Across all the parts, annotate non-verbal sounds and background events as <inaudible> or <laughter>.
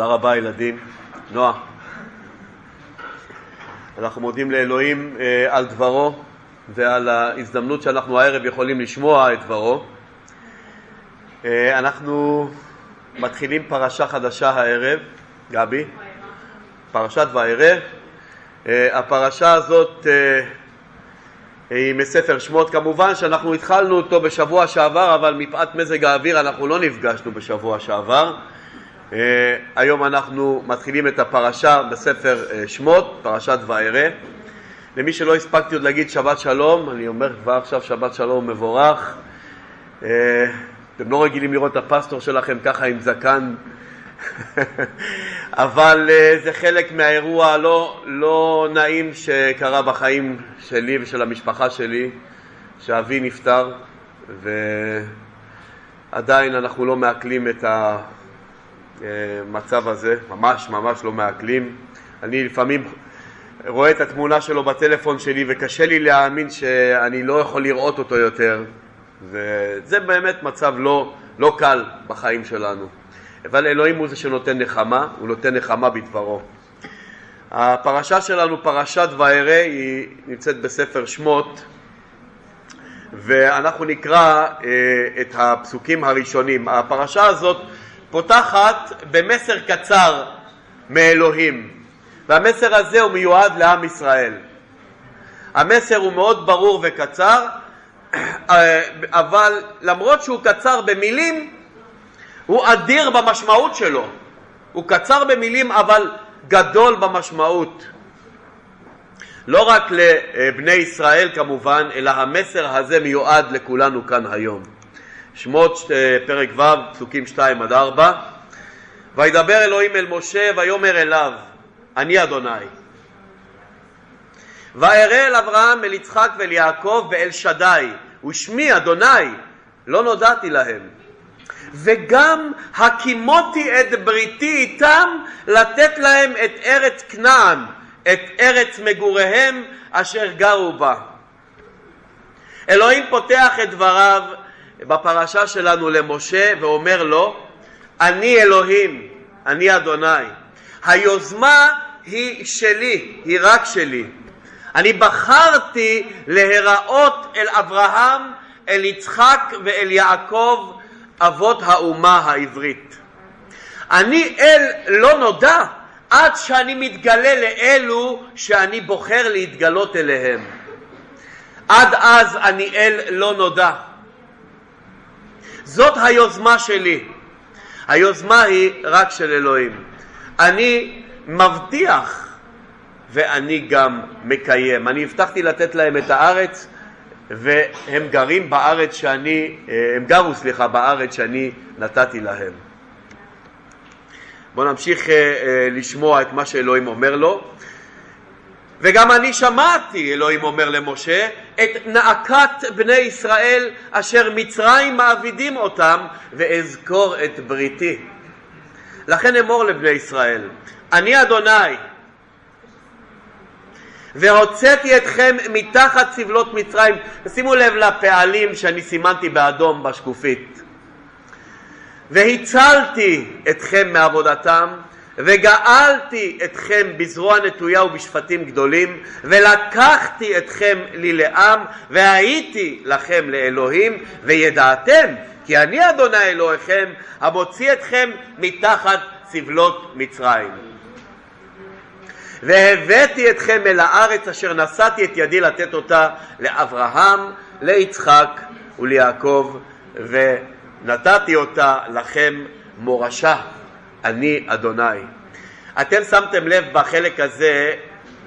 תודה רבה ילדים. נועה. אנחנו מודים לאלוהים אה, על דברו ועל ההזדמנות שאנחנו הערב יכולים לשמוע את דברו. אה, אנחנו מתחילים פרשה חדשה הערב, גבי, פרשת וארא. אה, הפרשה הזאת היא מספר שמות, כמובן שאנחנו התחלנו אותו בשבוע שעבר, אבל מפאת מזג האוויר אנחנו לא נפגשנו בשבוע שעבר. Uh, היום אנחנו מתחילים את הפרשה בספר uh, שמות, פרשת וארא. למי שלא הספקתי עוד להגיד שבת שלום, אני אומר כבר עכשיו שבת שלום מבורך. Uh, אתם לא רגילים לראות את הפסטור שלכם ככה עם זקן, <laughs> אבל זה חלק מהאירוע הלא לא נעים שקרה בחיים שלי ושל המשפחה שלי, שאבי נפטר, ועדיין אנחנו לא מעכלים את ה... המצב הזה, ממש ממש לא מעכלים. אני לפעמים רואה את התמונה שלו בטלפון שלי וקשה לי להאמין שאני לא יכול לראות אותו יותר וזה באמת מצב לא, לא קל בחיים שלנו. אבל אלוהים הוא זה שנותן נחמה, הוא נותן נחמה בדברו. הפרשה שלנו, פרשת וארא, היא נמצאת בספר שמות ואנחנו נקרא אה, את הפסוקים הראשונים. הפרשה הזאת פותחת במסר קצר מאלוהים, והמסר הזה הוא מיועד לעם ישראל. המסר הוא מאוד ברור וקצר, אבל למרות שהוא קצר במילים, הוא אדיר במשמעות שלו. הוא קצר במילים אבל גדול במשמעות. לא רק לבני ישראל כמובן, אלא המסר הזה מיועד לכולנו כאן היום. שמות אה, פרק ו', פסוקים 2 עד 4. וידבר אלוהים אל משה ויאמר אליו, אני אדוני. וארא אל אברהם, אל יצחק ואל יעקב ואל שדי, ושמי אדוני, לא נודעתי להם. וגם הקימותי את בריתי איתם, לתת להם את ארץ כנען, את ארץ מגוריהם אשר גרו בה. אלוהים פותח את דבריו בפרשה שלנו למשה ואומר לו, אני אלוהים, אני אדוני. היוזמה היא שלי, היא רק שלי. אני בחרתי להיראות אל אברהם, אל יצחק ואל יעקב, אבות האומה העברית. אני אל לא נודע עד שאני מתגלה לאלו שאני בוחר להתגלות אליהם. עד אז אני אל לא נודע. זאת היוזמה שלי. היוזמה היא רק של אלוהים. אני מבטיח ואני גם מקיים. אני הבטחתי לתת להם את הארץ והם גרים בארץ שאני, אה, הם גרו סליחה בארץ שאני נתתי להם. בואו נמשיך אה, אה, לשמוע את מה שאלוהים אומר לו. וגם אני שמעתי, אלוהים אומר למשה, את נאקת בני ישראל אשר מצרים מעבידים אותם, ואזכור את בריתי. לכן אמור לבני ישראל, אני אדוני, והוצאתי אתכם מתחת סבלות מצרים. שימו לב לפעלים שאני סימנתי באדום בשקופית. והצלתי אתכם מעבודתם, וגאלתי אתכם בזרוע נטויה ובשפטים גדולים, ולקחתי אתכם לי לעם, והייתי לכם לאלוהים, וידעתם כי אני אדוני אלוהיכם, המוציא אתכם מתחת סבלות מצרים. והבאתי אתכם אל הארץ אשר נשאתי את ידי לתת אותה לאברהם, ליצחק וליעקב, ונתתי אותה לכם מורשה. אני אדוני. אתם שמתם לב בחלק הזה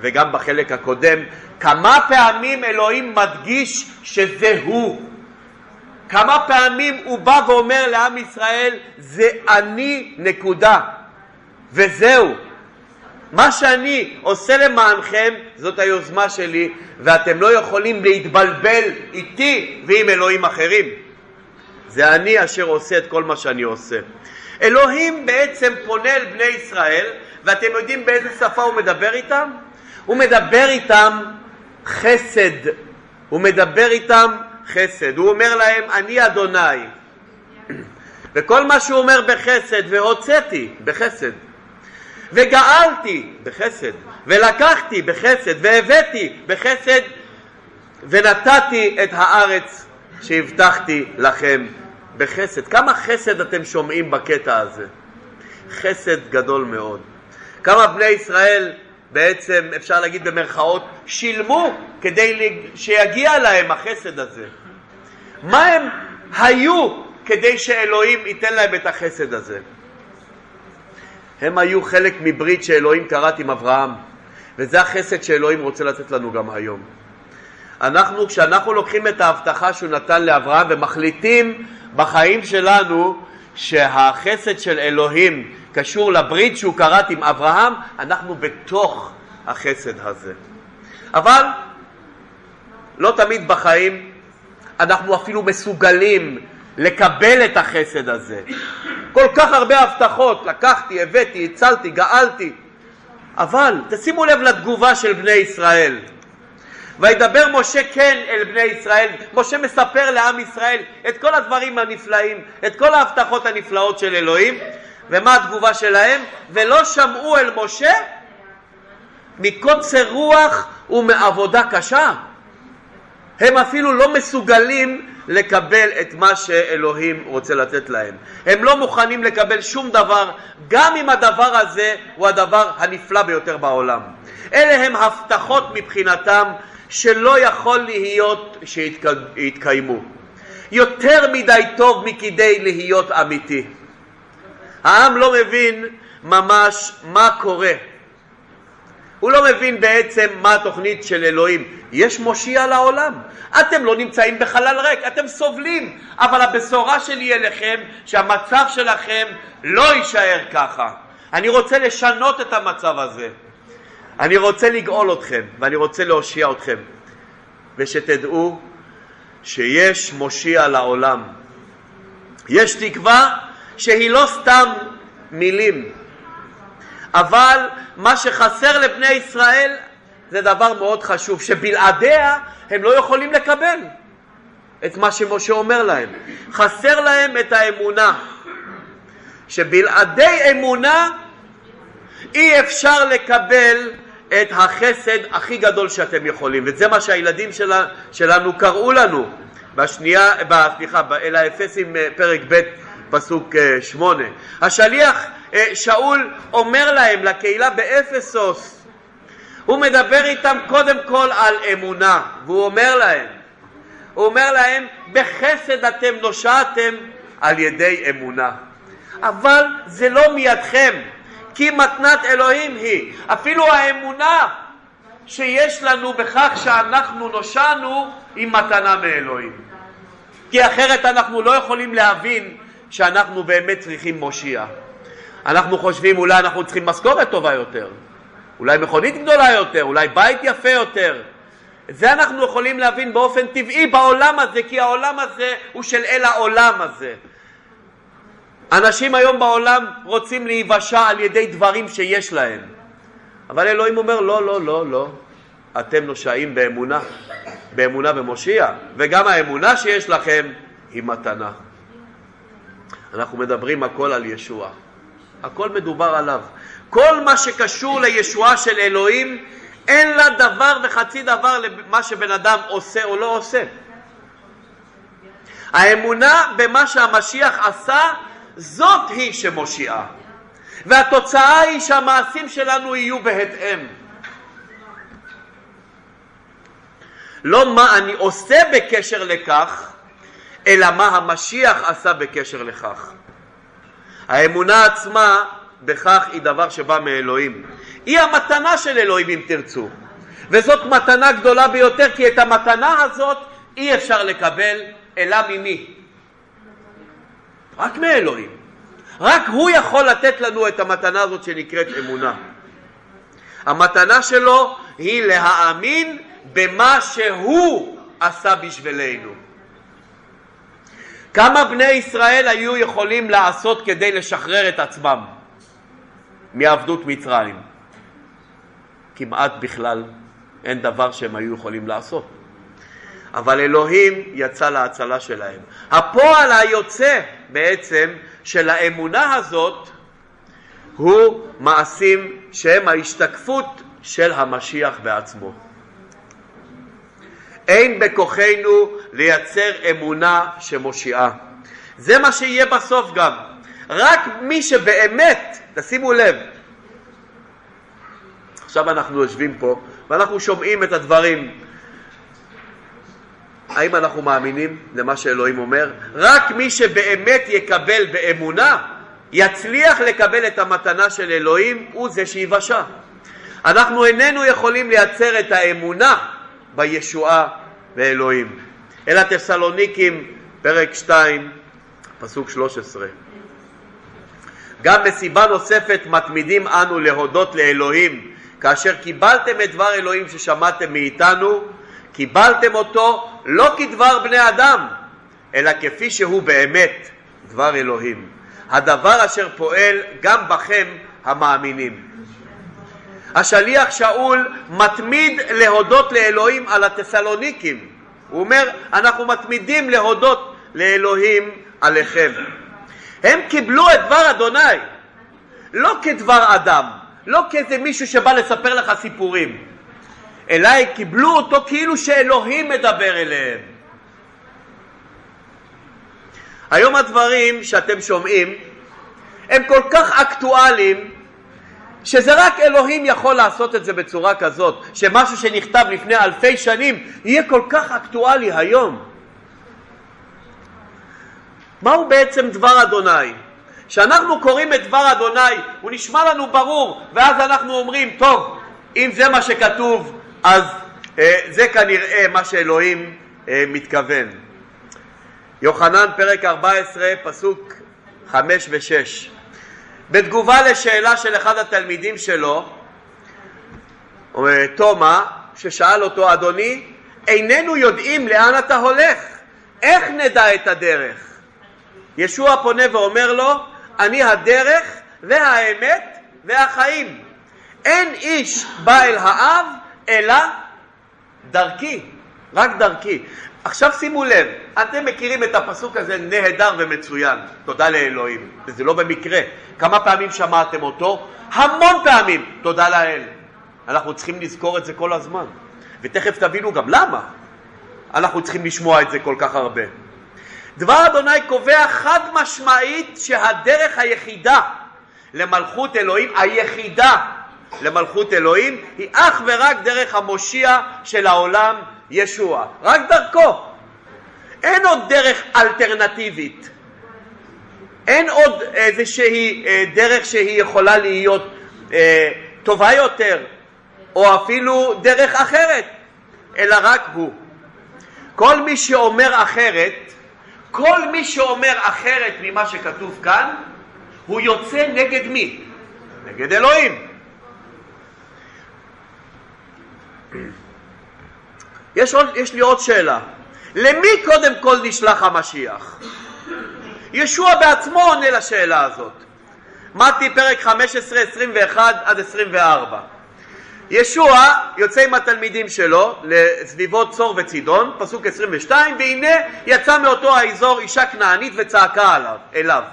וגם בחלק הקודם כמה פעמים אלוהים מדגיש שזה הוא. כמה פעמים הוא בא ואומר לעם ישראל זה אני נקודה וזהו. מה שאני עושה למענכם זאת היוזמה שלי ואתם לא יכולים להתבלבל איתי ועם אלוהים אחרים. זה אני אשר עושה את כל מה שאני עושה. אלוהים בעצם פונה אל בני ישראל, ואתם יודעים באיזה שפה הוא מדבר איתם? הוא מדבר איתם חסד. הוא מדבר איתם חסד. הוא אומר להם, אני אדוני. וכל מה שהוא אומר בחסד, והוצאתי בחסד, וגאלתי בחסד, ולקחתי בחסד, והבאתי בחסד, ונתתי את הארץ שהבטחתי לכם בחסד. כמה חסד אתם שומעים בקטע הזה? חסד גדול מאוד. כמה בני ישראל בעצם, אפשר להגיד במרכאות, שילמו כדי שיגיע להם החסד הזה. מה הם היו כדי שאלוהים ייתן להם את החסד הזה? הם היו חלק מברית שאלוהים כרת עם אברהם, וזה החסד שאלוהים רוצה לתת לנו גם היום. אנחנו, כשאנחנו לוקחים את ההבטחה שהוא נתן לאברהם ומחליטים בחיים שלנו שהחסד של אלוהים קשור לברית שהוא כרת עם אברהם, אנחנו בתוך החסד הזה. אבל לא תמיד בחיים אנחנו אפילו מסוגלים לקבל את החסד הזה. כל כך הרבה הבטחות, לקחתי, הבאתי, הצלתי, גאלתי, אבל תשימו לב לתגובה של בני ישראל. וידבר משה כן אל בני ישראל, משה מספר לעם ישראל את כל הדברים הנפלאים, את כל ההבטחות הנפלאות של אלוהים, ומה התגובה שלהם? ולא שמעו אל משה מקוצר רוח ומעבודה קשה. הם אפילו לא מסוגלים לקבל את מה שאלוהים רוצה לתת להם. הם לא מוכנים לקבל שום דבר, גם אם הדבר הזה הוא הדבר הנפלא ביותר בעולם. אלה הם הבטחות מבחינתם שלא יכול להיות שיתקיימו. יותר מדי טוב מכדי להיות אמיתי. העם לא מבין ממש מה קורה. הוא לא מבין בעצם מה התוכנית של אלוהים. יש מושיע לעולם. אתם לא נמצאים בחלל ריק, אתם סובלים, אבל הבשורה שלי אליכם שהמצב שלכם לא יישאר ככה. אני רוצה לשנות את המצב הזה. אני רוצה לגאול אתכם ואני רוצה להושיע אתכם. ושתדעו שיש מושיע לעולם. יש תקווה שהיא לא סתם מילים, אבל מה שחסר לבני ישראל זה דבר מאוד חשוב, שבלעדיה הם לא יכולים לקבל את מה שמשה אומר להם. חסר להם את האמונה, שבלעדי אמונה אי אפשר לקבל את החסד הכי גדול שאתם יכולים, וזה מה שהילדים שלה, שלנו קראו לנו בשנייה, סליחה, אל האפסים אה, פרק ב' פסוק אה, שמונה. השליח אה, שאול אומר להם, לקהילה באפסוס, הוא מדבר איתם קודם כל על אמונה, והוא אומר להם, הוא אומר להם, בחסד אתם נושעתם על ידי אמונה. אבל זה לא מידכם, כי מתנת אלוהים היא. אפילו האמונה שיש לנו בכך שאנחנו נושענו היא מתנה מאלוהים. כי אחרת אנחנו לא יכולים להבין שאנחנו באמת צריכים מושיע. אנחנו חושבים אולי אנחנו צריכים משכורת טובה יותר, אולי מכונית גדולה יותר, אולי בית יפה יותר. זה אנחנו יכולים להבין באופן טבעי בעולם הזה, כי העולם הזה הוא של אל העולם הזה. אנשים היום בעולם רוצים להיוושע על ידי דברים שיש להם. אבל אלוהים אומר, לא, לא, לא, לא. אתם נושעים באמונה, באמונה במושיע, וגם האמונה שיש לכם היא מתנה. אנחנו מדברים הכל על ישוע. הכל מדובר עליו. כל מה שקשור לישועה של אלוהים, אין לה דבר וחצי דבר למה שבן אדם עושה או לא עושה. האמונה במה שהמשיח עשה, זאת היא שמושיעה. והתוצאה היא שהמעשים שלנו יהיו בהתאם. לא מה אני עושה בקשר לכך, אלא מה המשיח עשה בקשר לכך. האמונה עצמה בכך היא דבר שבא מאלוהים. היא המתנה של אלוהים אם תרצו. וזאת מתנה גדולה ביותר כי את המתנה הזאת אי אפשר לקבל אלא ממי? רק מאלוהים. רק הוא יכול לתת לנו את המתנה הזאת שנקראת אמונה. המתנה שלו היא להאמין במה שהוא עשה בשבילנו. כמה בני ישראל היו יכולים לעשות כדי לשחרר את עצמם מעבדות מצרים? כמעט בכלל אין דבר שהם היו יכולים לעשות. אבל אלוהים יצא להצלה שלהם. הפועל היוצא בעצם של האמונה הזאת הוא מעשים שהם ההשתקפות של המשיח בעצמו. אין בכוחנו לייצר אמונה שמושיעה. זה מה שיהיה בסוף גם. רק מי שבאמת, תשימו לב, עכשיו אנחנו יושבים פה ואנחנו שומעים את הדברים. האם אנחנו מאמינים למה שאלוהים אומר? רק מי שבאמת יקבל באמונה, יצליח לקבל את המתנה של אלוהים, הוא זה שיבשע. אנחנו איננו יכולים לייצר את האמונה בישועה באלוהים. אל התסלוניקים, פרק 2, פסוק 13. גם בסיבה נוספת מתמידים אנו להודות לאלוהים כאשר קיבלתם את דבר אלוהים ששמעתם מאיתנו, קיבלתם אותו לא כדבר בני אדם, אלא כפי שהוא באמת, דבר אלוהים. הדבר אשר פועל גם בכם המאמינים. השליח שאול מתמיד להודות לאלוהים על התסלוניקים. הוא אומר, אנחנו מתמידים להודות לאלוהים עליכם. הם קיבלו את דבר אדוני, לא כדבר אדם, לא כאיזה מישהו שבא לספר לך סיפורים, אלא קיבלו אותו כאילו שאלוהים מדבר אליהם. היום הדברים שאתם שומעים הם כל כך אקטואליים שזה רק אלוהים יכול לעשות את זה בצורה כזאת, שמשהו שנכתב לפני אלפי שנים יהיה כל כך אקטואלי היום. מהו בעצם דבר אדוני? כשאנחנו קוראים את דבר אדוני הוא נשמע לנו ברור ואז אנחנו אומרים טוב אם זה מה שכתוב אז אה, זה כנראה מה שאלוהים אה, מתכוון. יוחנן פרק 14 פסוק 5 ו-6 בתגובה לשאלה של אחד התלמידים שלו תומא ששאל אותו אדוני איננו יודעים לאן אתה הולך איך נדע את הדרך? ישוע פונה ואומר לו אני הדרך והאמת והחיים. אין איש בא אל האב אלא דרכי, רק דרכי. עכשיו שימו לב, אתם מכירים את הפסוק הזה נהדר ומצוין, תודה לאלוהים, וזה לא במקרה. כמה פעמים שמעתם אותו? המון פעמים, תודה לאל. אנחנו צריכים לזכור את זה כל הזמן, ותכף תבינו גם למה אנחנו צריכים לשמוע את זה כל כך הרבה. דבר אדוני קובע חד משמעית שהדרך היחידה למלכות אלוהים, היחידה למלכות אלוהים, היא אך ורק דרך המושיע של העולם, ישוע. רק דרכו. אין עוד דרך אלטרנטיבית. אין עוד איזושהי אה, דרך שהיא יכולה להיות אה, טובה יותר, או אפילו דרך אחרת, אלא רק הוא. כל מי שאומר אחרת, כל מי שאומר אחרת ממה שכתוב כאן, הוא יוצא נגד מי? נגד אלוהים. יש, עוד, יש לי עוד שאלה. למי קודם כל נשלח המשיח? ישוע בעצמו עונה לשאלה הזאת. מתי פרק 15, 21 עד 24. ישוע יוצא עם התלמידים שלו לסביבות צור וצידון, פסוק 22, והנה יצא מאותו האזור אישה כנענית וצעקה עליו, אליו.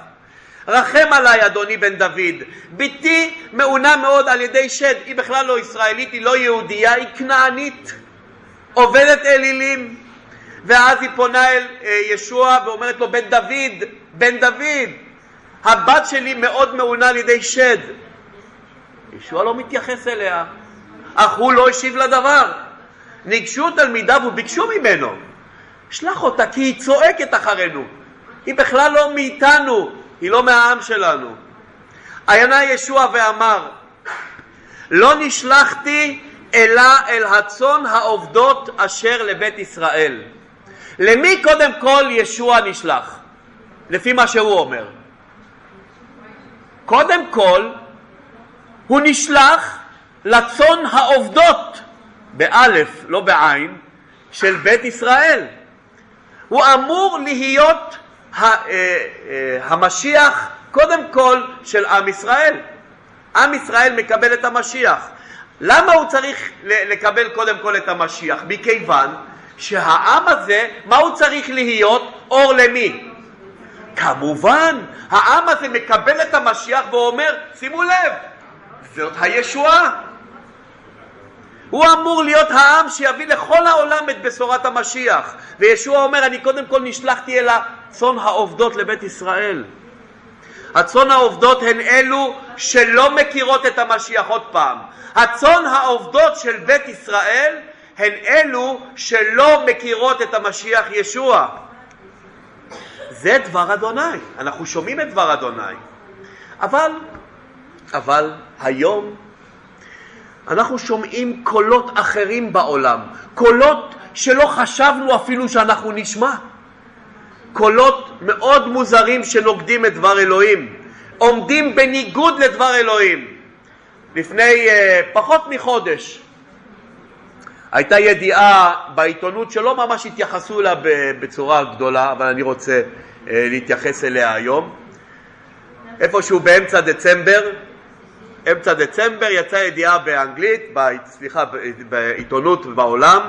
רחם עליי אדוני בן דוד, בתי מעונה מאוד על ידי שד, היא בכלל לא ישראלית, היא לא יהודייה, היא כנענית, עובדת אלילים, ואז היא פונה אל אה, ישוע ואומרת לו בן דוד, בן דוד, הבת שלי מאוד מעונה על ידי שד. ישוע לא מתייחס אליה, אך הוא לא השיב לדבר. ניגשו תלמידיו וביקשו ממנו, שלח אותה כי היא צועקת אחרינו, היא בכלל לא מאיתנו, היא לא מהעם שלנו. עיינה ישוע ואמר, לא נשלחתי אלא אל הצאן העובדות אשר לבית ישראל. למי קודם כל ישוע נשלח? לפי מה שהוא אומר. קודם כל הוא נשלח לצאן העובדות, באלף, לא בעין, של בית ישראל. הוא אמור להיות אה, אה, המשיח קודם כל של עם ישראל. עם ישראל מקבל את המשיח. למה הוא צריך לקבל קודם כל את המשיח? מכיוון שהעם הזה, מה הוא צריך להיות? אור למי? כמובן, העם הזה מקבל את המשיח ואומר, שימו לב, זאת הישועה. הוא אמור להיות העם שיביא לכל העולם את בשורת המשיח. וישוע אומר, אני קודם כל נשלחתי אל הצאן העובדות לבית ישראל. הצאן העובדות הן אלו שלא מכירות את המשיח. עוד פעם, הצאן העובדות של בית ישראל הן אלו שלא מכירות את המשיח ישוע. זה דבר אדוני, אנחנו שומעים את דבר אדוני. אבל, אבל היום אנחנו שומעים קולות אחרים בעולם, קולות שלא חשבנו אפילו שאנחנו נשמע. קולות מאוד מוזרים שנוגדים את דבר אלוהים, עומדים בניגוד לדבר אלוהים. לפני uh, פחות מחודש הייתה ידיעה בעיתונות שלא ממש התייחסו אליה בצורה גדולה, אבל אני רוצה uh, להתייחס אליה היום. איפשהו באמצע דצמבר, אמצע דצמבר יצאה ידיעה באנגלית, ב, סליחה, בעיתונות בעולם,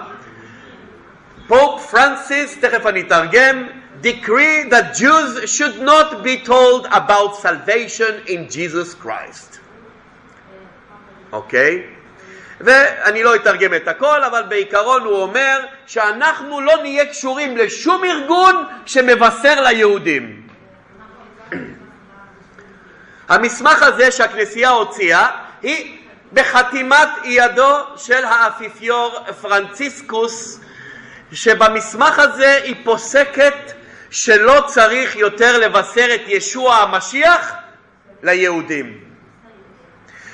פופ פרנסיס, תכף אני אתרגם, decree that Jews should not be told about salvation in Jesus Christ. אוקיי? Okay? ואני לא אתרגם את הכל, אבל בעיקרון הוא אומר שאנחנו לא נהיה קשורים לשום ארגון שמבשר ליהודים. המסמך הזה שהכנסייה הוציאה היא בחתימת ידו של האפיפיור פרנציסקוס שבמסמך הזה היא פוסקת שלא צריך יותר לבשר את ישוע המשיח ליהודים.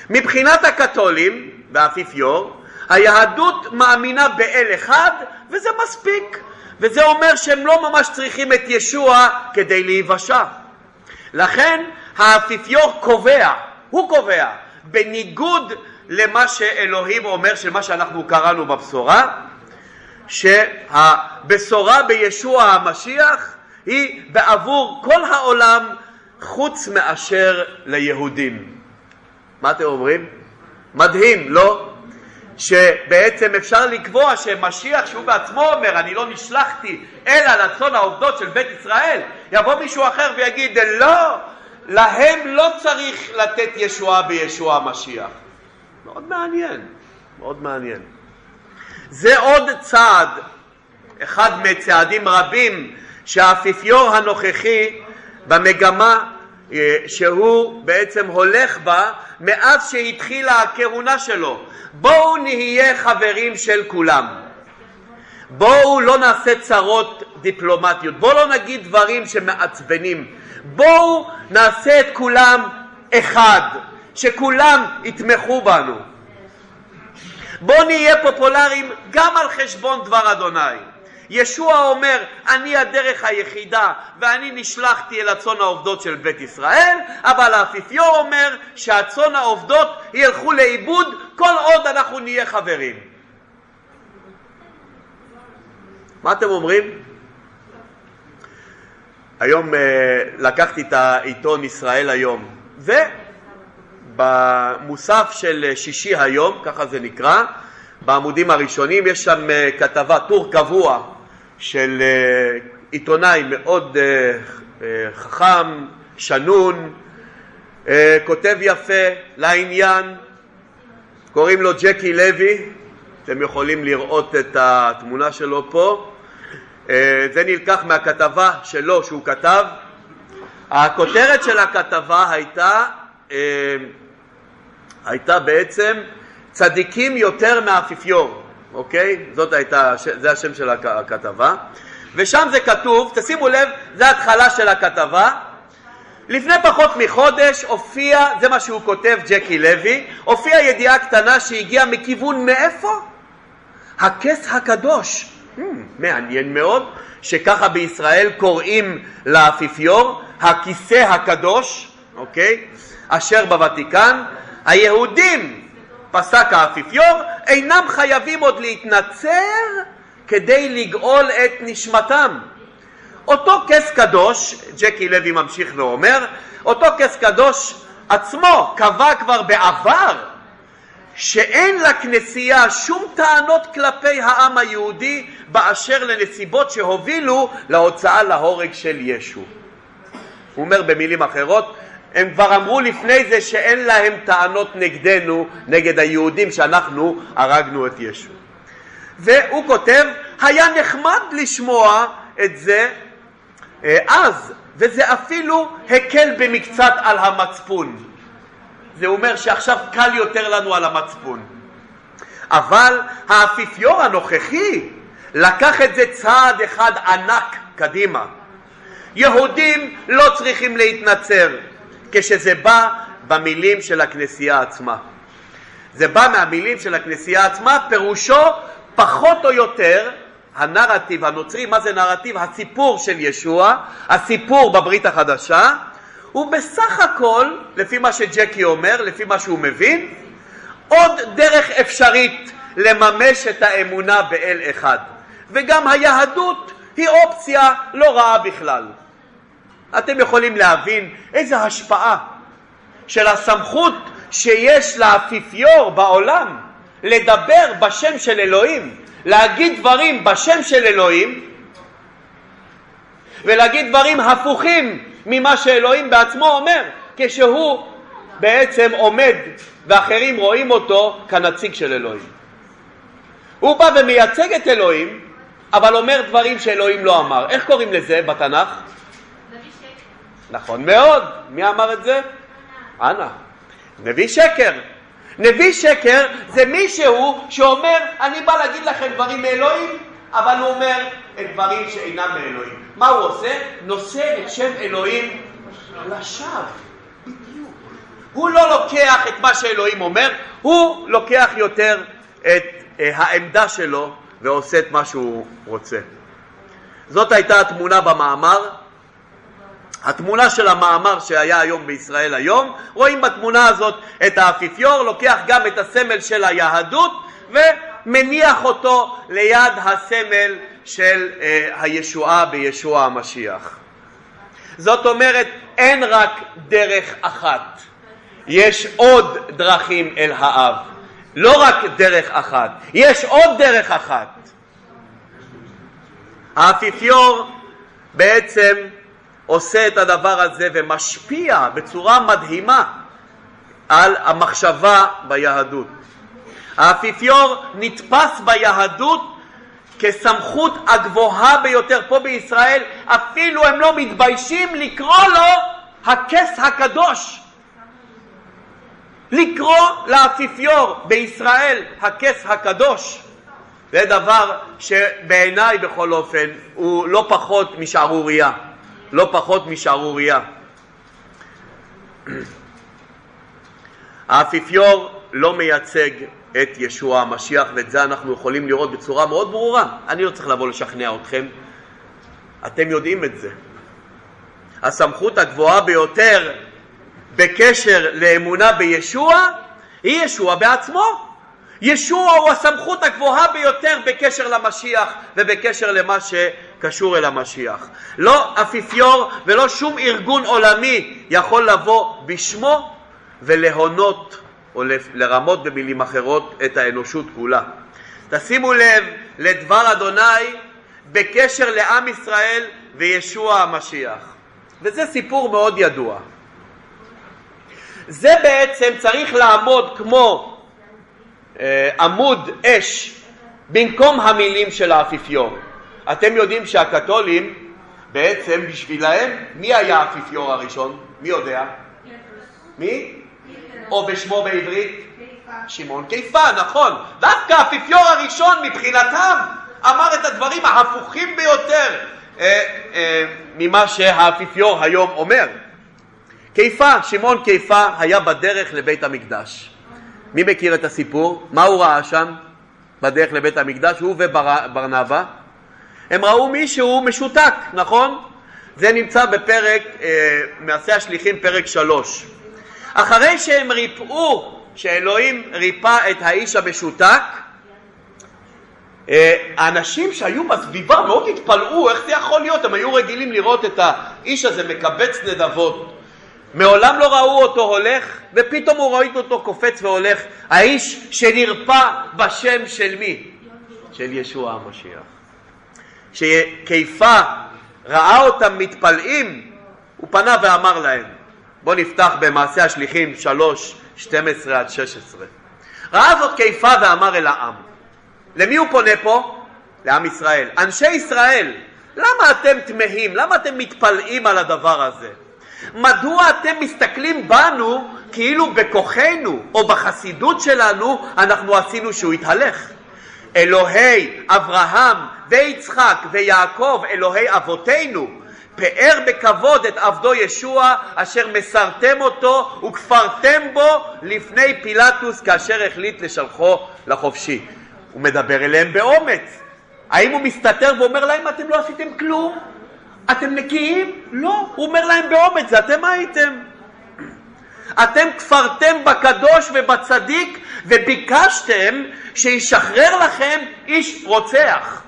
מבחינת הקתולים והאפיפיור, היהדות מאמינה באל אחד וזה מספיק, וזה אומר שהם לא ממש צריכים את ישוע כדי להיוושע. לכן האפיפיור קובע, הוא קובע, בניגוד למה שאלוהים אומר, של מה שאנחנו קראנו בבשורה, שהבשורה בישוע המשיח היא בעבור כל העולם חוץ מאשר ליהודים. מה אתם אומרים? מדהים, לא? שבעצם אפשר לקבוע שמשיח שהוא בעצמו אומר אני לא נשלחתי אלא לצאן העובדות של בית ישראל יבוא מישהו אחר ויגיד לא להם לא צריך לתת ישועה בישוע המשיח מאוד מעניין, מאוד מעניין זה עוד צעד, אחד מצעדים רבים שהאפיפיור הנוכחי במגמה אה, שהוא בעצם הולך בה מאז שהתחילה הכהונה שלו. בואו נהיה חברים של כולם. בואו לא נעשה צרות דיפלומטיות, בואו לא נגיד דברים שמעצבנים, בואו נעשה את כולם אחד, שכולם יתמכו בנו. בואו נהיה פופולריים גם על חשבון דבר אדוני. ישוע אומר, אני הדרך היחידה ואני נשלחתי אל הצאן העובדות של בית ישראל, אבל האפיפיור אומר שהצאן העובדות ילכו לאיבוד כל עוד אנחנו נהיה חברים. מה אתם אומרים? היום uh, לקחתי את העיתון ישראל היום, ובמוסף של שישי היום, ככה זה נקרא, בעמודים הראשונים יש שם uh, כתבה, טור קבוע של uh, עיתונאי מאוד uh, uh, חכם, שנון, כותב יפה, לעניין, קוראים לו ג'קי לוי, אתם יכולים לראות את התמונה שלו פה. אה, זה נלקח מהכתבה שלו שהוא כתב. הכותרת של הכתבה הייתה, אה, הייתה בעצם צדיקים יותר מהאפיפיור, אוקיי? זאת הייתה, זה השם של הכתבה. ושם זה כתוב, תשימו לב, זה ההתחלה של הכתבה. לפני פחות מחודש הופיע, זה מה שהוא כותב, ג'קי לוי, הופיעה ידיעה קטנה שהגיעה מכיוון מאיפה? הכס הקדוש. Hmm, מעניין מאוד שככה בישראל קוראים לאפיפיור הכיסא הקדוש, אוקיי? אשר בוותיקן. היהודים, פסק האפיפיור, אינם חייבים עוד להתנצר כדי לגאול את נשמתם. אותו כס קדוש, ג'קי לוי ממשיך ואומר, אותו כס קדוש עצמו קבע כבר בעבר שאין לכנסייה שום טענות כלפי העם היהודי באשר לנסיבות שהובילו להוצאה להורג של ישו. הוא אומר במילים אחרות, הם כבר אמרו לפני זה שאין להם טענות נגדנו, נגד היהודים שאנחנו הרגנו את ישו. והוא כותב, היה נחמד לשמוע את זה אה, אז, וזה אפילו הקל במקצת על המצפון. זה אומר שעכשיו קל יותר לנו על המצפון. אבל האפיפיור הנוכחי לקח את זה צעד אחד ענק קדימה. יהודים לא צריכים להתנצר כשזה בא במילים של הכנסייה עצמה. זה בא מהמילים של הכנסייה עצמה, פירושו פחות או יותר הנרטיב הנוצרי, מה זה נרטיב? הסיפור של ישוע, הסיפור בברית החדשה, הוא בסך הכל, לפי מה שג'קי אומר, לפי מה שהוא מבין, עוד דרך אפשרית לממש את האמונה באל אחד. וגם היהדות היא אופציה לא רעה בכלל. אתם יכולים להבין איזו השפעה של הסמכות שיש לאפיפיור בעולם לדבר בשם של אלוהים, להגיד דברים בשם של אלוהים ולהגיד דברים הפוכים ממה שאלוהים בעצמו אומר כשהוא בעצם עומד ואחרים רואים אותו כנציג של אלוהים. הוא בא ומייצג את אלוהים אבל אומר דברים שאלוהים לא אמר. איך קוראים לזה בתנ"ך? נכון מאוד. מי אמר את זה? אנא. נביא שקר. נביא שקר זה מישהו שאומר, אני בא להגיד לכם דברים מאלוהים, אבל הוא אומר את דברים שאינם מאלוהים. מה הוא עושה? נושא את שם אלוהים לשווא. בדיוק. הוא לא לוקח את מה שאלוהים אומר, הוא לוקח יותר את אה, העמדה שלו ועושה את מה שהוא רוצה. זאת הייתה התמונה במאמר. התמונה של המאמר שהיה היום בישראל היום, רואים בתמונה הזאת את האפיפיור, לוקח גם את הסמל של היהדות ומניח אותו ליד הסמל של אה, הישועה בישוע המשיח. זאת אומרת, אין רק דרך אחת, יש עוד דרכים אל האב. לא רק דרך אחת, יש עוד דרך אחת. האפיפיור בעצם עושה את הדבר הזה ומשפיע בצורה מדהימה על המחשבה ביהדות. האפיפיור נתפס ביהדות כסמכות הגבוהה ביותר פה בישראל, אפילו הם לא מתביישים לקרוא לו הכס הקדוש. לקרוא לאפיפיור בישראל הכס הקדוש זה דבר שבעיניי בכל אופן הוא לא פחות משערורייה, לא פחות משערורייה. האפיפיור לא מייצג את ישוע המשיח ואת זה אנחנו יכולים לראות בצורה מאוד ברורה. אני לא צריך לבוא לשכנע אתכם, אתם יודעים את זה. הסמכות הגבוהה ביותר בקשר לאמונה בישוע היא ישוע בעצמו. ישוע הוא הסמכות הגבוהה ביותר בקשר למשיח ובקשר למה שקשור אל המשיח. לא אפיפיור ולא שום ארגון עולמי יכול לבוא בשמו ולהונות או לרמות במילים אחרות את האנושות כולה. תשימו לב לדבר אדוני בקשר לעם ישראל וישוע המשיח. וזה סיפור מאוד ידוע. זה בעצם צריך לעמוד כמו עמוד אש במקום המילים של האפיפיור. אתם יודעים שהקתולים בעצם בשבילהם, מי היה האפיפיור הראשון? מי יודע? מי? או בשמו בעברית? שמעון קיפה, נכון. דווקא האפיפיור הראשון מבחינתם אמר את הדברים ההפוכים ביותר אה, אה, ממה שהאפיפיור היום אומר. קיפה, שמעון קיפה היה בדרך לבית המקדש. מי מכיר את הסיפור? מה הוא ראה שם בדרך לבית המקדש? הוא וברנבה. הם ראו מישהו משותק, נכון? זה נמצא בפרק, אה, מעשה השליחים, פרק שלוש. אחרי שהם ריפאו, שאלוהים ריפא את האיש המשותק, אה, האנשים שהיו בסביבה מאוד התפלאו איך זה יכול להיות, הם היו רגילים לראות את האיש הזה מקבץ נדבות, מעולם לא ראו אותו הולך, ופתאום הוא ראית אותו קופץ והולך. האיש שנרפא בשם של מי? של ישוע המשיח. שכיפה ראה אותם מתפלאים, הוא פנה ואמר להם, בואו נפתח במעשה השליחים 3, 12 עד 16. ראה זאת קיפה ואמר אל העם. למי הוא פונה פה? לעם ישראל. אנשי ישראל, למה אתם תמהים? למה אתם מתפלאים על הדבר הזה? מדוע אתם מסתכלים בנו כאילו בכוחנו או בחסידות שלנו אנחנו עשינו שהוא יתהלך? אלוהי אברהם ויצחק ויעקב, אלוהי אבותינו, פאר בכבוד את עבדו ישוע אשר מסרתם אותו וכפרתם בו לפני פילטוס כאשר החליט לשלחו לחופשי. הוא מדבר אליהם באומץ. האם הוא מסתתר ואומר להם אתם לא עשיתם כלום? אתם נקיים? לא. הוא אומר להם באומץ, זה אתם הייתם. אתם כפרתם בקדוש ובצדיק וביקשתם שישחרר לכם איש רוצח.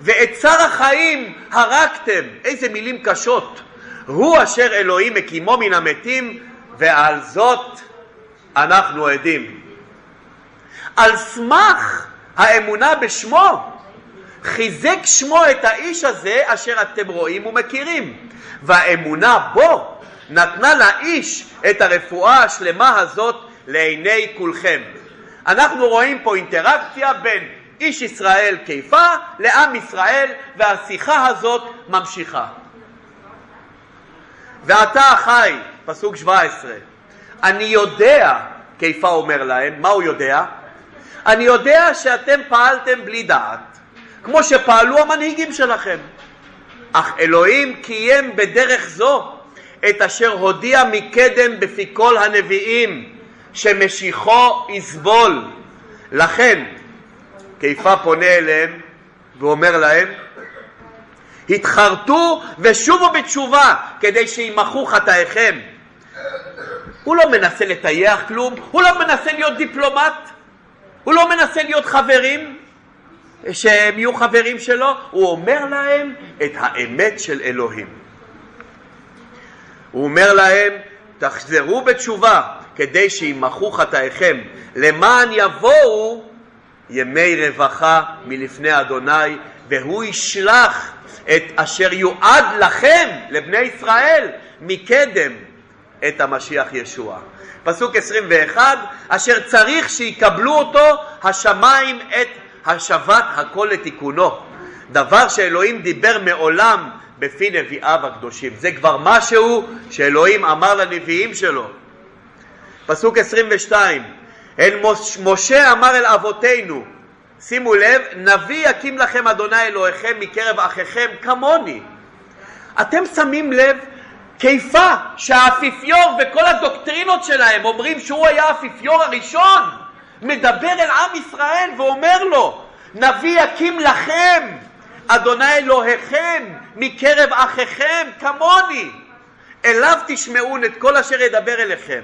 ואת שר החיים הרגתם, איזה מילים קשות. הוא אשר אלוהים מקימו מן המתים ועל זאת אנחנו עדים. על סמך האמונה בשמו חיזק שמו את האיש הזה אשר אתם רואים ומכירים והאמונה בו נתנה לאיש את הרפואה השלמה הזאת לעיני כולכם. אנחנו רואים פה אינטראקציה בין איש ישראל קיפה לעם ישראל והשיחה הזאת ממשיכה. ואתה חי, פסוק 17, אני יודע, קיפה אומר להם, מה הוא יודע? אני יודע שאתם פעלתם בלי דעת, כמו שפעלו המנהיגים שלכם. אך אלוהים קיים בדרך זו את אשר הודיע מקדם בפי כל הנביאים, שמשיחו יסבול. לכן, קיפה פונה אליהם ואומר להם, התחרטו ושובו בתשובה כדי שימחו חטאיכם. הוא לא מנסה לטייח כלום, הוא לא מנסה להיות דיפלומט, הוא לא מנסה להיות חברים, שהם יהיו חברים שלו, הוא אומר להם את האמת של אלוהים. הוא אומר להם, תחזרו בתשובה כדי שימחו חטאיכם, למען יבואו ימי רווחה מלפני אדוני, והוא ישלח את אשר יועד לכם, לבני ישראל, מקדם את המשיח ישוע. פסוק 21, אשר צריך שיקבלו אותו השמיים את השבת הכל לתיקונו. דבר שאלוהים דיבר מעולם בפי נביאיו הקדושים. זה כבר משהו שאלוהים אמר לנביאים שלו. פסוק 22, אל משה אמר אל אבותינו, שימו לב, נביא יקים לכם אדוני אלוהיכם מקרב אחיכם כמוני. אתם שמים לב כיפה שהאפיפיור וכל הדוקטרינות שלהם אומרים שהוא היה האפיפיור הראשון, מדבר אל עם ישראל ואומר לו, נביא יקים לכם אדוני אלוהיכם מקרב אחיכם כמוני. אליו תשמעון את כל אשר ידבר אליכם.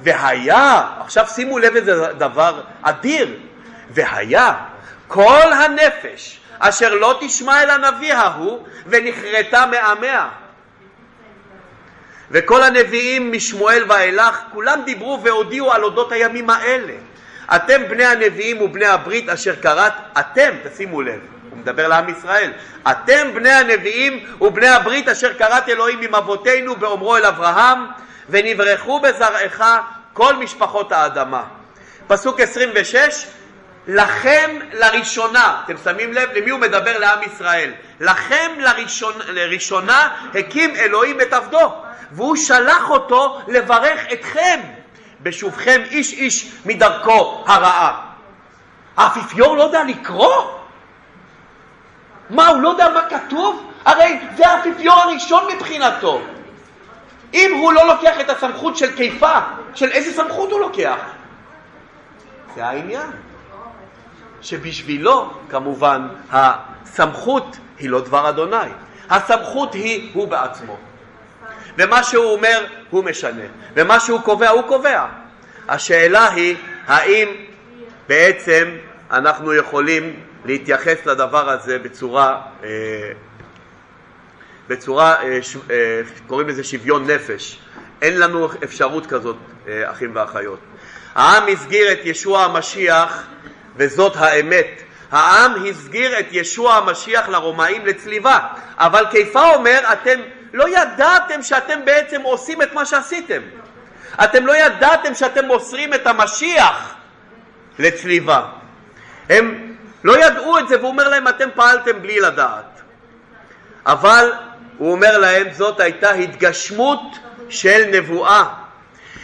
והיה, עכשיו שימו לב איזה דבר אדיר, והיה כל הנפש אשר לא תשמע אל הנביא ההוא ונכרתה מעמיה. וכל הנביאים משמואל ואילך כולם דיברו והודיעו על אודות הימים האלה. אתם בני הנביאים ובני הברית אשר קראת, אתם, תשימו לב, הוא מדבר לעם ישראל, אתם בני הנביאים ובני הברית אשר קראת אלוהים עם אבותינו באומרו אל אברהם ונברחו בזרעך כל משפחות האדמה. פסוק 26, לכם לראשונה, אתם שמים לב למי הוא מדבר לעם ישראל, לכם לראשון, לראשונה הקים אלוהים את עבדו והוא שלח אותו לברך אתכם בשובכם איש איש מדרכו הרעה. האפיפיור לא יודע לקרוא? מה, הוא לא יודע מה כתוב? הרי זה האפיפיור הראשון מבחינתו. אם הוא לא לוקח את הסמכות של קיפה, של איזה סמכות הוא לוקח? זה העניין. שבשבילו, כמובן, הסמכות היא לא דבר אדוני. הסמכות היא הוא בעצמו. ומה שהוא אומר, הוא משנה. ומה שהוא קובע, הוא קובע. השאלה היא, האם בעצם אנחנו יכולים להתייחס לדבר הזה בצורה, אה, בצורה, אה, אה, קוראים לזה שוויון נפש. אין לנו אפשרות כזאת, אחים ואחיות. העם הסגיר את ישוע המשיח וזאת האמת. העם הסגיר את ישוע המשיח לרומאים לצליבה, אבל קיפה אומר, אתם לא ידעתם שאתם בעצם עושים את מה שעשיתם. אתם לא ידעתם שאתם מוסרים את המשיח לצליבה. הם לא ידעו את זה והוא אומר להם אתם פעלתם בלי לדעת. אבל הוא אומר להם זאת הייתה התגשמות של נבואה.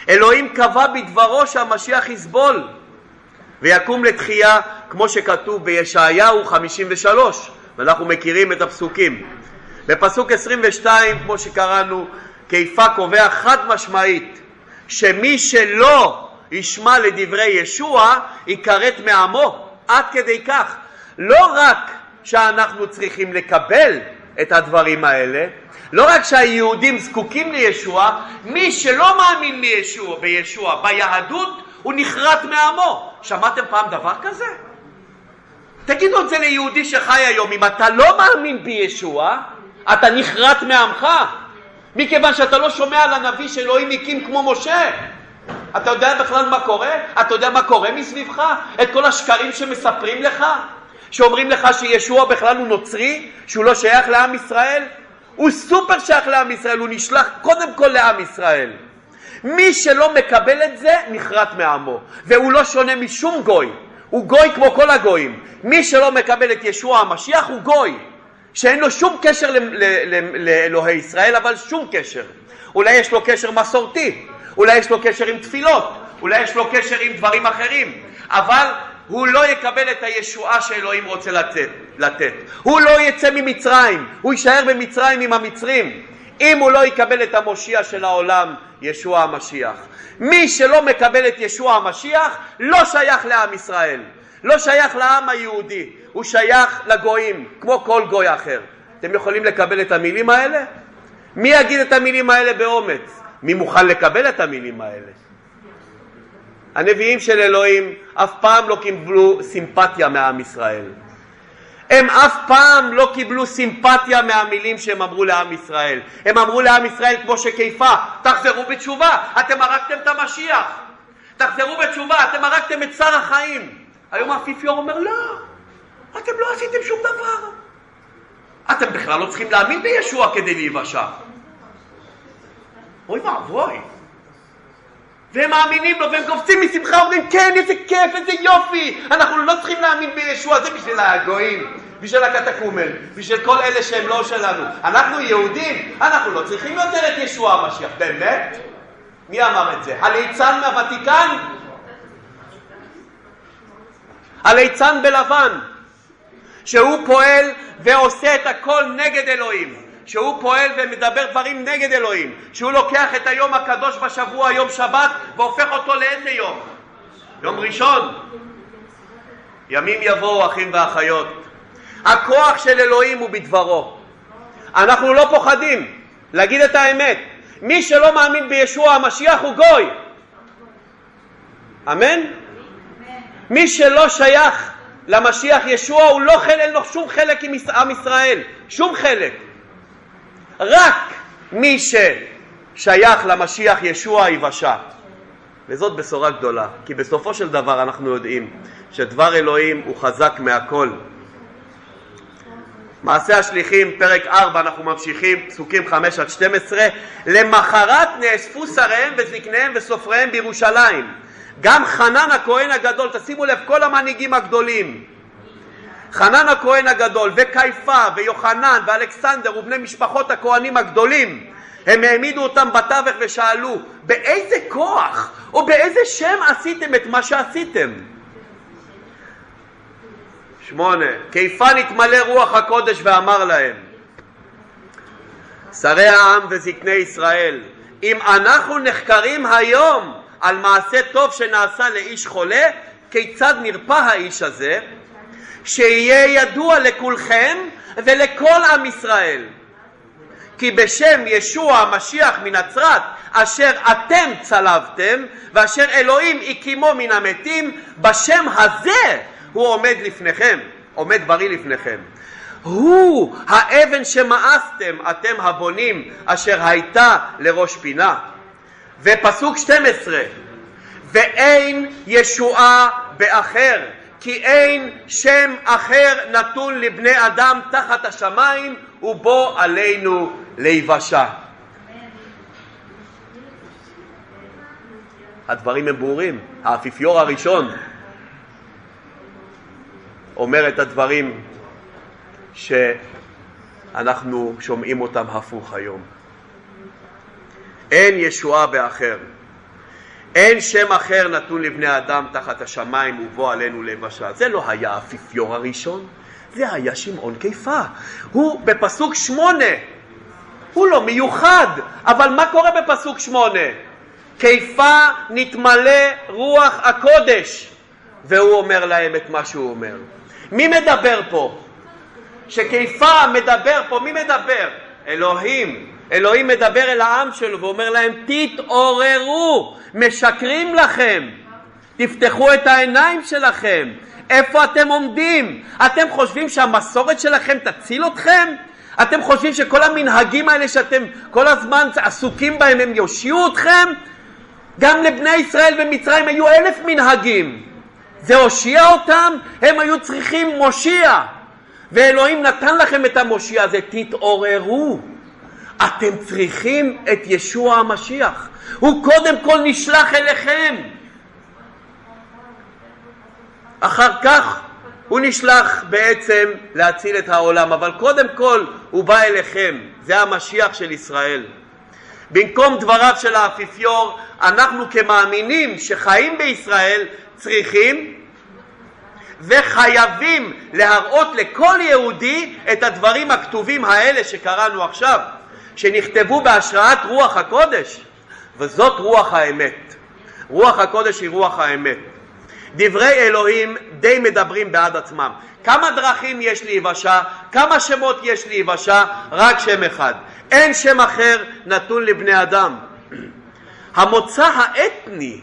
אלוהים קבע בדברו שהמשיח יסבול ויקום לתחייה כמו שכתוב בישעיהו 53 ואנחנו מכירים את הפסוקים. בפסוק 22 כמו שקראנו קיפה קובע חד משמעית שמי שלא ישמע לדברי ישוע יכרת מעמו עד כדי כך לא רק שאנחנו צריכים לקבל את הדברים האלה, לא רק שהיהודים זקוקים לישוע, מי שלא מאמין בישוע, בישוע ביהדות, הוא נחרט מעמו. שמעתם פעם דבר כזה? תגידו את זה ליהודי שחי היום, אם אתה לא מאמין בישוע, אתה נחרט מעמך, מכיוון שאתה לא שומע על הנביא שאלוהים הקים כמו משה. אתה יודע בכלל מה קורה? אתה יודע מה קורה מסביבך? את כל השקרים שמספרים לך? שאומרים לך שישוע בכלל הוא נוצרי? שהוא לא שייך לעם ישראל? הוא סופר שייך לעם ישראל, הוא נשלח קודם כל לעם ישראל. מי שלא מקבל את זה נחרט מעמו, והוא לא שונה משום גוי, הוא גוי כמו כל הגויים. מי שלא מקבל את ישוע המשיח הוא גוי, שאין לו שום קשר לאלוהי ישראל, אבל שום קשר. אולי יש לו קשר מסורתי, אולי יש לו קשר עם תפילות, אולי יש לו קשר עם דברים אחרים, אבל הוא לא יקבל את הישועה שאלוהים רוצה לתת, לתת. הוא לא יצא ממצרים, הוא יישאר במצרים עם המצרים. אם הוא לא יקבל את המושיע של העולם, ישוע המשיח. מי שלא מקבל את ישוע המשיח, לא שייך לעם ישראל. לא שייך לעם היהודי, הוא שייך לגויים, כמו כל גוי אחר. אתם יכולים לקבל את המילים האלה? מי יגיד את המילים האלה באומץ? מי מוכן לקבל את המילים האלה? הנביאים של אלוהים אף פעם לא קיבלו סימפתיה מעם ישראל. הם אף פעם לא קיבלו סימפתיה מהמילים שהם אמרו לעם ישראל. הם אמרו לעם ישראל כמו שכיפה, תחזרו בתשובה, אתם הרגתם את המשיח. תחזרו בתשובה, אתם הרגתם את שר החיים. היום האפיפיור אומר לא, אתם לא עשיתם שום דבר. אתם בכלל לא צריכים להאמין בישוע כדי להיוושע. אוי ואבוי. והם מאמינים לו והם קופצים משמחה, אומרים כן, איזה כיף, איזה יופי, אנחנו לא צריכים להאמין בישוע, זה בשביל הגויים, בשביל הקטקומל, בשביל כל אלה שהם לא שלנו. אנחנו יהודים, אנחנו לא צריכים יותר את ישוע המשיח, באמת? מי אמר את זה? הליצן מהוותיקן? הליצן בלבן, שהוא פועל ועושה את הכל נגד אלוהים. שהוא פועל ומדבר דברים נגד אלוהים, שהוא לוקח את היום הקדוש בשבוע, יום שבת, והופך אותו לאיזה יום? יום ראשון. ימים יבואו אחים ואחיות. הכוח של אלוהים הוא בדברו. אנחנו לא פוחדים להגיד את האמת. מי שלא מאמין בישוע המשיח הוא גוי. אמן? מי שלא שייך למשיח ישוע הוא לא חלק, אין לו שום חלק עם עם ישראל, שום חלק. רק מי ששייך למשיח ישוע יבשע. וזאת בשורה גדולה, כי בסופו של דבר אנחנו יודעים שדבר אלוהים הוא חזק מהכל. מעשה השליחים, פרק 4, אנחנו ממשיכים, פסוקים 5 עד 12. למחרת נאספו שריהם וזקניהם וסופריהם בירושלים. גם חנן הכהן הגדול, תשימו לב, כל המנהיגים הגדולים, חנן הכהן הגדול וקייפה ויוחנן ואלכסנדר ובני משפחות הכהנים הגדולים הם העמידו אותם בתווך ושאלו באיזה כוח או באיזה שם עשיתם את מה שעשיתם? שמונה, כיפה נתמלא רוח הקודש ואמר להם שרי העם וזקני ישראל אם אנחנו נחקרים היום על מעשה טוב שנעשה לאיש חולה כיצד נרפא האיש הזה שיהיה ידוע לכולכם ולכל עם ישראל כי בשם ישוע המשיח מנצרת אשר אתם צלבתם ואשר אלוהים הקימו מן המתים בשם הזה הוא עומד לפניכם, עומד בריא לפניכם. הוא האבן שמאסתם אתם הבונים אשר הייתה לראש פינה. ופסוק 12 ואין ישועה באחר כי אין שם אחר נתון לבני אדם תחת השמיים ובוא עלינו להיוושע. הדברים הם ברורים. האפיפיור הראשון אומר את הדברים שאנחנו שומעים אותם הפוך היום. אין ישועה באחר. אין שם אחר נתון לבני אדם תחת השמיים ובוא עלינו לבשה. זה לא היה האפיפיור הראשון, זה היה שמעון קיפה. הוא בפסוק שמונה, הוא לא מיוחד, אבל מה קורה בפסוק שמונה? קיפה נתמלא רוח הקודש, והוא אומר להם את מה שהוא אומר. מי מדבר פה? שקיפה מדבר פה, מי מדבר? אלוהים. אלוהים מדבר אל העם שלו ואומר להם תתעוררו, משקרים לכם, תפתחו את העיניים שלכם, איפה אתם עומדים? אתם חושבים שהמסורת שלכם תציל אתכם? אתם חושבים שכל המנהגים האלה שאתם כל הזמן עסוקים בהם הם יושיעו אתכם? גם לבני ישראל במצרים היו אלף מנהגים. זה הושיע אותם? הם היו צריכים מושיע. ואלוהים נתן לכם את המושיע הזה, תתעוררו. אתם צריכים את ישוע המשיח. הוא קודם כל נשלח אליכם. אחר כך הוא נשלח בעצם להציל את העולם, אבל קודם כל הוא בא אליכם, זה המשיח של ישראל. במקום דבריו של האפיפיור, אנחנו כמאמינים שחיים בישראל צריכים וחייבים להראות לכל יהודי את הדברים הכתובים האלה שקראנו עכשיו, שנכתבו בהשראת רוח הקודש, וזאת רוח האמת. רוח הקודש היא רוח האמת. דברי אלוהים די מדברים בעד עצמם. כמה דרכים יש להיוושע? כמה שמות יש להיוושע? רק שם אחד. אין שם אחר נתון לבני אדם. <clears throat> המוצא האתני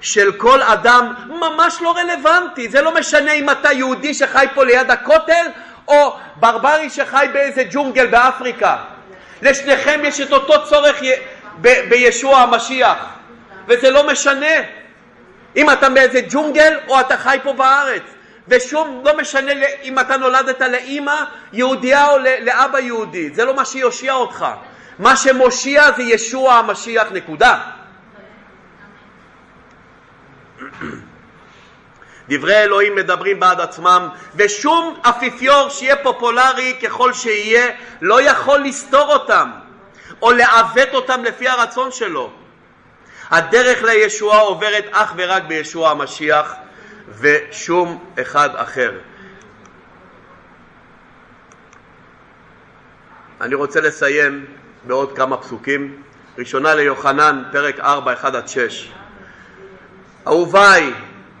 של כל אדם ממש לא רלוונטי. זה לא משנה אם אתה יהודי שחי פה ליד הכותל או ברברי שחי באיזה ג'ונגל באפריקה. לשניכם יש את אותו צורך ב- בישוע המשיח, וזה לא משנה אם אתה באיזה ג'ונגל או אתה חי פה בארץ. ושום, לא משנה אם אתה נולדת לאימא יהודייה או לאבא יהודי, זה לא מה שיושיע אותך. מה שמושיע זה ישוע המשיח, נקודה. דברי אלוהים מדברים בעד עצמם, ושום אפיפיור שיהיה פופולרי ככל שיהיה לא יכול לסתור אותם או לעוות אותם לפי הרצון שלו. הדרך לישועה עוברת אך ורק בישוע המשיח ושום אחד אחר. אני רוצה לסיים בעוד כמה פסוקים. ראשונה ליוחנן, פרק 4, 1 עד 6. אהוביי,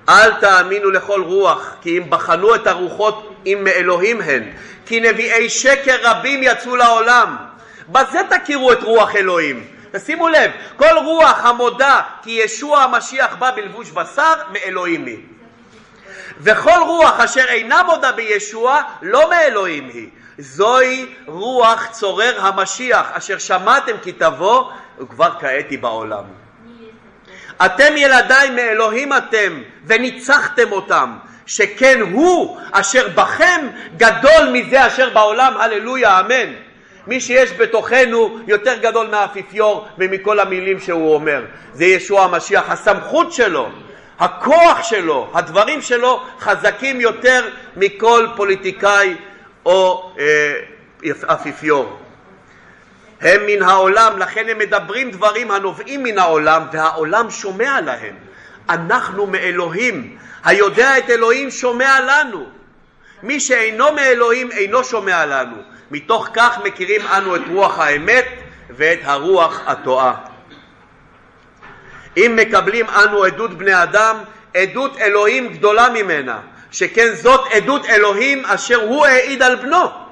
אל תאמינו לכל רוח, כי אם בחנו את הרוחות אם מאלוהים הן, כי נביאי שקר רבים יצאו לעולם. בזה תכירו את רוח אלוהים. תשימו לב, כל רוח המודה כי ישוע המשיח בא בלבוש בשר, מאלוהים היא. וכל רוח אשר אינה מודה בישוע, לא מאלוהים היא. זוהי רוח צורר המשיח, אשר שמעתם כי תבוא, וכבר כעת היא בעולם. אתם ילדיי מאלוהים אתם, וניצחתם אותם, שכן הוא אשר בכם גדול מזה אשר בעולם, הללויה, אמן. מי שיש בתוכנו יותר גדול מהאפיפיור ומכל המילים שהוא אומר. זה ישוע המשיח, הסמכות שלו, הכוח שלו, הדברים שלו חזקים יותר מכל פוליטיקאי או אה, אפיפיור. הם מן העולם, לכן הם מדברים דברים הנובעים מן העולם, והעולם שומע להם. אנחנו מאלוהים, היודע את אלוהים שומע לנו. מי שאינו מאלוהים אינו שומע לנו. מתוך כך מכירים אנו את רוח האמת ואת הרוח הטועה. אם מקבלים אנו עדות בני אדם, עדות אלוהים גדולה ממנה, שכן זאת עדות אלוהים אשר הוא העיד על בנו.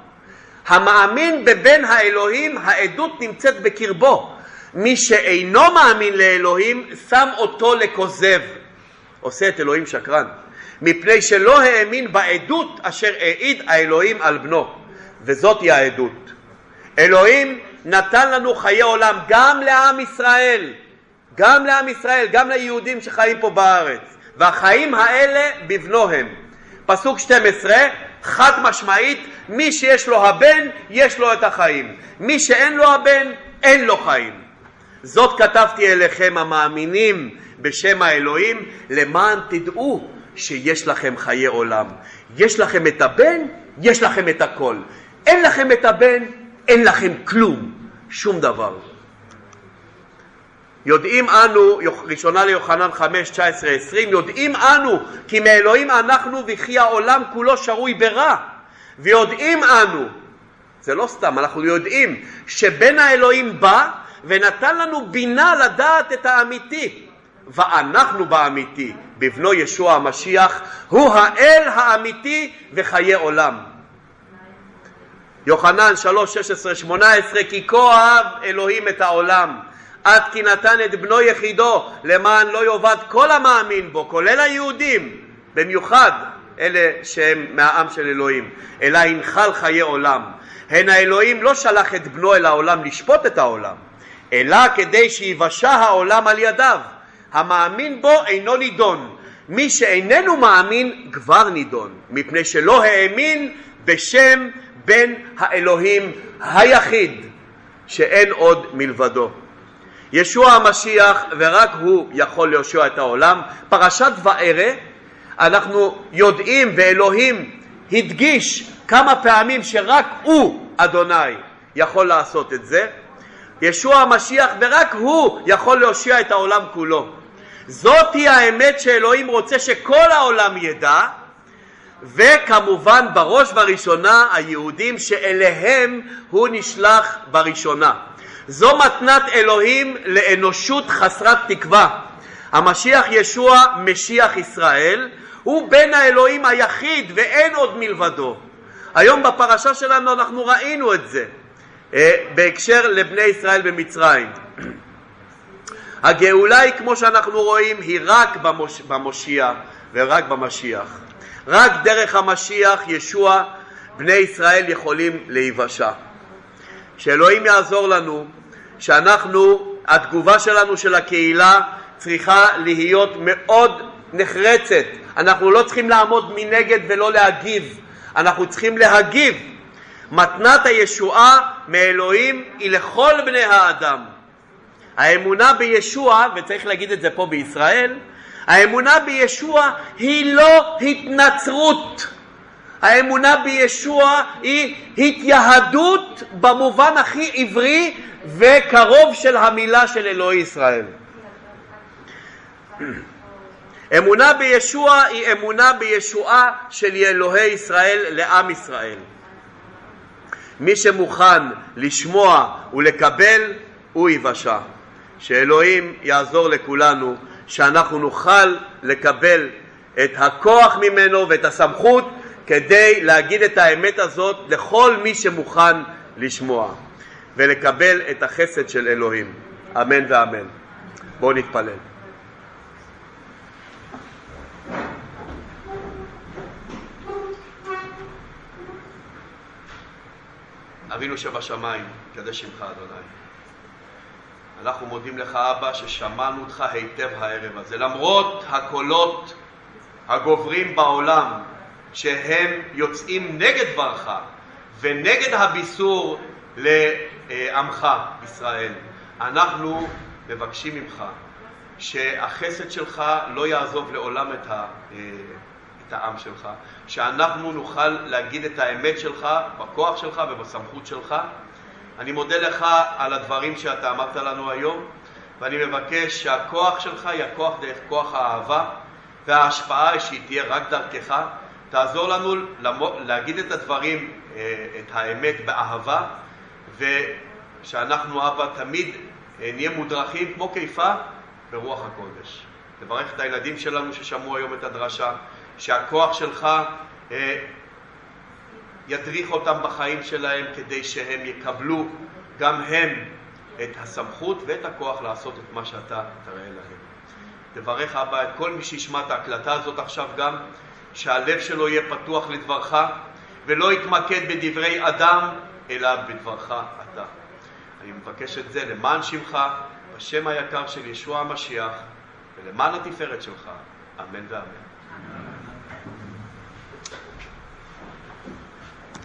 המאמין בבן האלוהים, העדות נמצאת בקרבו. מי שאינו מאמין לאלוהים, שם אותו לכוזב. עושה את אלוהים שקרן. מפני שלא האמין בעדות אשר העיד האלוהים על בנו. וזאת היא העדות. אלוהים נתן לנו חיי עולם גם לעם ישראל, גם לעם ישראל, גם ליהודים שחיים פה בארץ, והחיים האלה בבנו הם. פסוק 12, חד משמעית, מי שיש לו הבן, יש לו את החיים. מי שאין לו הבן, אין לו חיים. זאת כתבתי אליכם המאמינים בשם האלוהים, למען תדעו שיש לכם חיי עולם. יש לכם את הבן, יש לכם את הכל. אין לכם את הבן, אין לכם כלום, שום דבר. יודעים אנו, ראשונה ליוחנן 5, 19, 20, יודעים אנו כי מאלוהים אנחנו וכי העולם כולו שרוי ברע. ויודעים אנו, זה לא סתם, אנחנו יודעים שבן האלוהים בא ונתן לנו בינה לדעת את האמיתי. ואנחנו באמיתי, בבנו ישוע המשיח, הוא האל האמיתי וחיי עולם. יוחנן 3, 16, 18, כי כה אהב אלוהים את העולם עד כי נתן את בנו יחידו למען לא יאבד כל המאמין בו, כולל היהודים, במיוחד אלה שהם מהעם של אלוהים, אלא ינחל חיי עולם. הן האלוהים לא שלח את בנו אל העולם לשפוט את העולם, אלא כדי שיבשע העולם על ידיו. המאמין בו אינו נידון. מי שאיננו מאמין כבר נידון, מפני שלא האמין בשם בן האלוהים היחיד, שאין עוד מלבדו. ישוע המשיח ורק הוא יכול להושיע את העולם. פרשת וערה אנחנו יודעים ואלוהים הדגיש כמה פעמים שרק הוא אדוני יכול לעשות את זה. ישוע המשיח ורק הוא יכול להושיע את העולם כולו. זאתי האמת שאלוהים רוצה שכל העולם ידע וכמובן בראש ובראשונה היהודים שאליהם הוא נשלח בראשונה. זו מתנת אלוהים לאנושות חסרת תקווה. המשיח ישוע, משיח ישראל, הוא בן האלוהים היחיד ואין עוד מלבדו. היום בפרשה שלנו אנחנו ראינו את זה אה, בהקשר לבני ישראל במצרים. <clears throat> הגאולה היא כמו שאנחנו רואים היא רק במוש... במושיע ורק במשיח. רק דרך המשיח ישוע בני ישראל יכולים להיוושע. שאלוהים יעזור לנו שאנחנו, התגובה שלנו של הקהילה צריכה להיות מאוד נחרצת. אנחנו לא צריכים לעמוד מנגד ולא להגיב, אנחנו צריכים להגיב. מתנת הישועה מאלוהים היא לכל בני האדם. האמונה בישוע, וצריך להגיד את זה פה בישראל, האמונה בישוע היא לא התנצרות. האמונה בישוע היא התייהדות במובן הכי עברי וקרוב של המילה של אלוהי ישראל. אמונה בישוע היא אמונה בישועה של אלוהי ישראל לעם ישראל. מי שמוכן לשמוע ולקבל, הוא יבשע. שאלוהים יעזור לכולנו, שאנחנו נוכל לקבל את הכוח ממנו ואת הסמכות כדי להגיד את האמת הזאת לכל מי שמוכן לשמוע. ולקבל את החסד של אלוהים. אמן ואמן. בואו נתפלל. אבינו שבשמיים, קדש שמך אדוני. אנחנו מודים לך אבא ששמענו אותך היטב הערב הזה, למרות הקולות הגוברים בעולם שהם יוצאים נגד דברך ונגד הביסור לעמך ישראל. אנחנו מבקשים ממך שהחסד שלך לא יעזוב לעולם את, ה, את העם שלך, שאנחנו נוכל להגיד את האמת שלך בכוח שלך ובסמכות שלך. אני מודה לך על הדברים שאתה אמרת לנו היום, ואני מבקש שהכוח שלך יהיה כוח דרך כוח האהבה וההשפעה שהיא תהיה רק דרכך. תעזור לנו להגיד את הדברים, אה, את האמת באהבה, ושאנחנו, אבא, תמיד אה, נהיה מודרכים כמו קיפה ברוח הקודש. תברך את הילדים שלנו ששמעו היום את הדרשה, שהכוח שלך אה, ידריך אותם בחיים שלהם כדי שהם יקבלו גם הם את הסמכות ואת הכוח לעשות את מה שאתה תראה להם. תברך אבא את כל מי שישמע את ההקלטה הזאת עכשיו גם, שהלב שלו יהיה פתוח לדברך ולא יתמקד בדברי אדם, אלא בדברך אתה. אני מבקש את זה למען שמך, בשם היקר של ישוע המשיח, ולמען התפארת שלך, אמן ואמן.